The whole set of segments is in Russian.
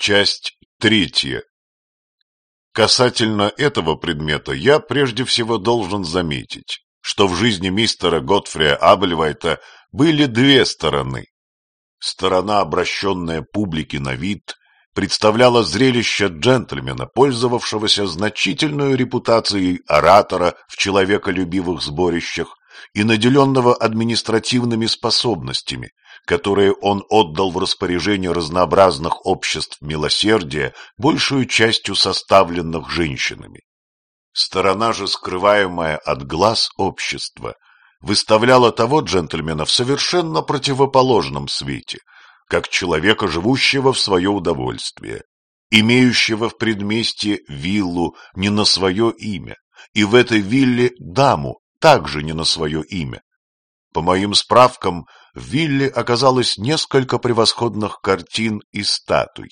Часть третья. Касательно этого предмета я прежде всего должен заметить, что в жизни мистера Готфрия Абельвайта были две стороны. Сторона, обращенная публике на вид, представляла зрелище джентльмена, пользовавшегося значительной репутацией оратора в человеколюбивых сборищах и наделенного административными способностями, которые он отдал в распоряжение разнообразных обществ милосердия, большую частью составленных женщинами. Сторона же, скрываемая от глаз общества, выставляла того джентльмена в совершенно противоположном свете, как человека, живущего в свое удовольствие, имеющего в предместье виллу не на свое имя, и в этой вилле даму, также не на свое имя. По моим справкам, в вилле оказалось несколько превосходных картин и статуй.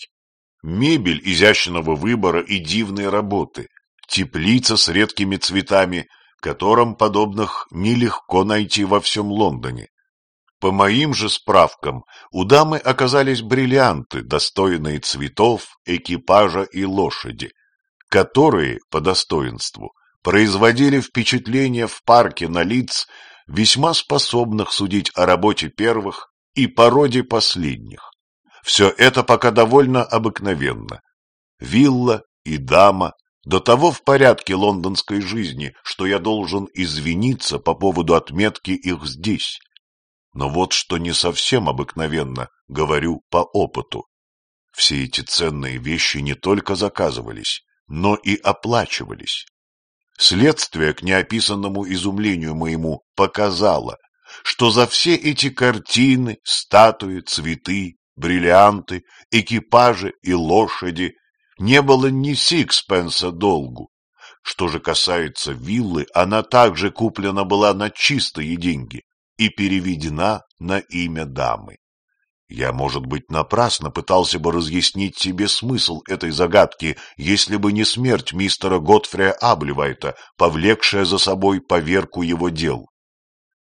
Мебель изящного выбора и дивной работы, теплица с редкими цветами, которым подобных нелегко найти во всем Лондоне. По моим же справкам, у дамы оказались бриллианты, достойные цветов, экипажа и лошади, которые, по достоинству, производили впечатление в парке на лиц, весьма способных судить о работе первых и породе последних. Все это пока довольно обыкновенно. Вилла и дама до того в порядке лондонской жизни, что я должен извиниться по поводу отметки их здесь. Но вот что не совсем обыкновенно, говорю по опыту. Все эти ценные вещи не только заказывались, но и оплачивались. Следствие к неописанному изумлению моему показало, что за все эти картины, статуи, цветы, бриллианты, экипажи и лошади не было ни сикспенса долгу. Что же касается виллы, она также куплена была на чистые деньги и переведена на имя дамы. Я, может быть, напрасно пытался бы разъяснить себе смысл этой загадки, если бы не смерть мистера Готфрия Абливайта, повлекшая за собой поверку его дел.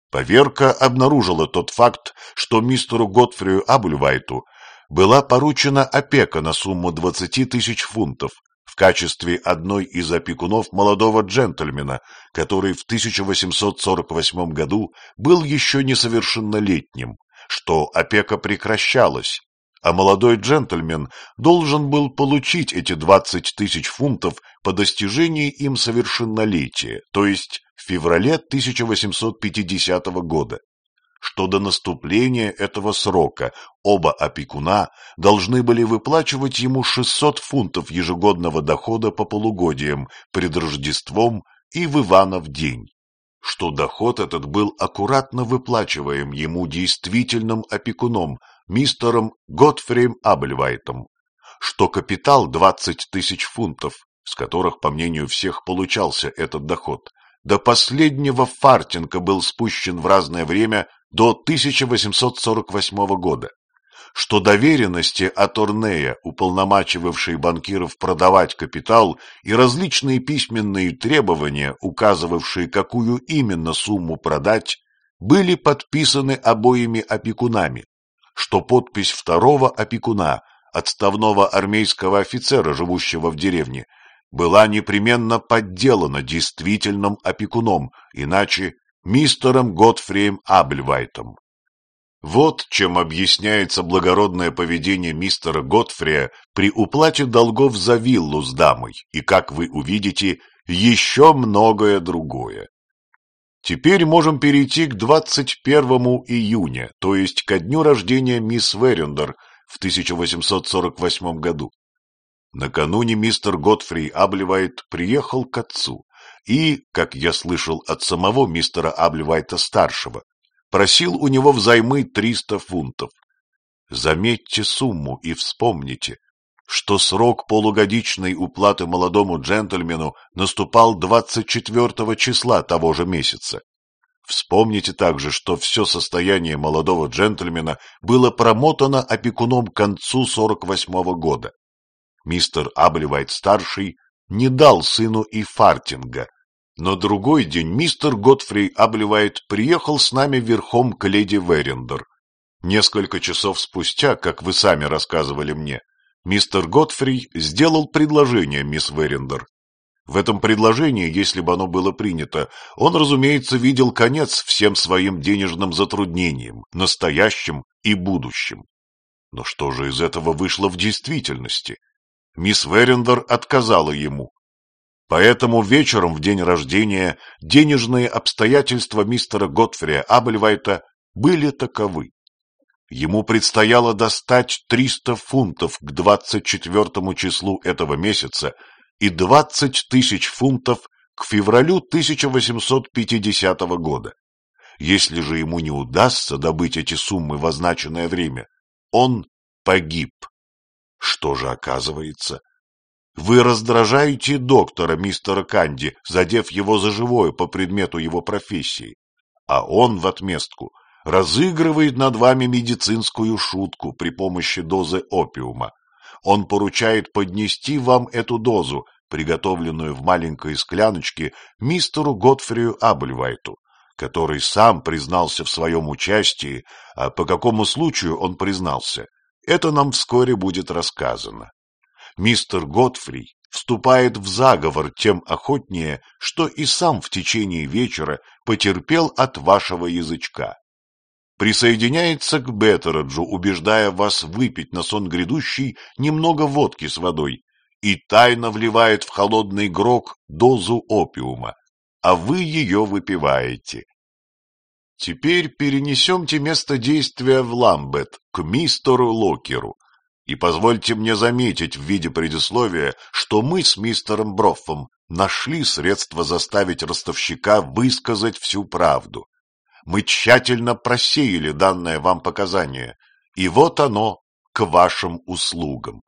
Поверка обнаружила тот факт, что мистеру Готфрию Абливайту была поручена опека на сумму 20 тысяч фунтов в качестве одной из опекунов молодого джентльмена, который в 1848 году был еще несовершеннолетним, что опека прекращалась, а молодой джентльмен должен был получить эти 20 тысяч фунтов по достижении им совершеннолетия, то есть в феврале 1850 года. Что до наступления этого срока оба опекуна должны были выплачивать ему 600 фунтов ежегодного дохода по полугодиям пред Рождеством и в Иванов день, что доход этот был аккуратно выплачиваем ему действительным опекуном, мистером Готфрием Абельвайтом, что капитал 20 тысяч фунтов, с которых, по мнению всех, получался этот доход, до последнего фартинга был спущен в разное время до 1848 года, что доверенности от Орнея, банкиров продавать капитал, и различные письменные требования, указывавшие, какую именно сумму продать, были подписаны обоими опекунами, что подпись второго опекуна, отставного армейского офицера, живущего в деревне, была непременно подделана действительным опекуном, иначе мистером Готфрием Абельвайтом. Вот чем объясняется благородное поведение мистера Готфрия при уплате долгов за виллу с дамой и, как вы увидите, еще многое другое. Теперь можем перейти к 21 июня, то есть ко дню рождения мисс Верендер в 1848 году. Накануне мистер Готфри Абливайт приехал к отцу и, как я слышал от самого мистера Аблевайта-старшего, просил у него взаймы триста фунтов. Заметьте сумму и вспомните, что срок полугодичной уплаты молодому джентльмену наступал 24 числа того же месяца. Вспомните также, что все состояние молодого джентльмена было промотано опекуном к концу 48 -го года. Мистер Аблевайт-старший не дал сыну и фартинга, на другой день мистер Готфри Абливайт приехал с нами верхом к леди Верендер. Несколько часов спустя, как вы сами рассказывали мне, Мистер Готфри сделал предложение мисс Верендер. В этом предложении, если бы оно было принято, он, разумеется, видел конец всем своим денежным затруднениям, настоящим и будущим. Но что же из этого вышло в действительности? Мисс Верендер отказала ему. Поэтому вечером в день рождения денежные обстоятельства мистера Готфрия Абельвайта были таковы. Ему предстояло достать 300 фунтов к 24 числу этого месяца и 20 тысяч фунтов к февралю 1850 года. Если же ему не удастся добыть эти суммы в означенное время, он погиб. Что же оказывается? Вы раздражаете доктора, мистера Канди, задев его за живое по предмету его профессии, а он в отместку разыгрывает над вами медицинскую шутку при помощи дозы опиума. Он поручает поднести вам эту дозу, приготовленную в маленькой скляночке, мистеру Готфрию Абельвайту, который сам признался в своем участии, а по какому случаю он признался, это нам вскоре будет рассказано. Мистер Готфри вступает в заговор тем охотнее, что и сам в течение вечера потерпел от вашего язычка. Присоединяется к Беттераджу, убеждая вас выпить на сон грядущий немного водки с водой, и тайно вливает в холодный грог дозу опиума, а вы ее выпиваете. Теперь перенесемте место действия в Ламбет, к мистеру Локеру, и позвольте мне заметить в виде предисловия, что мы с мистером Броффом нашли средства заставить ростовщика высказать всю правду. Мы тщательно просеяли данное вам показание, и вот оно к вашим услугам.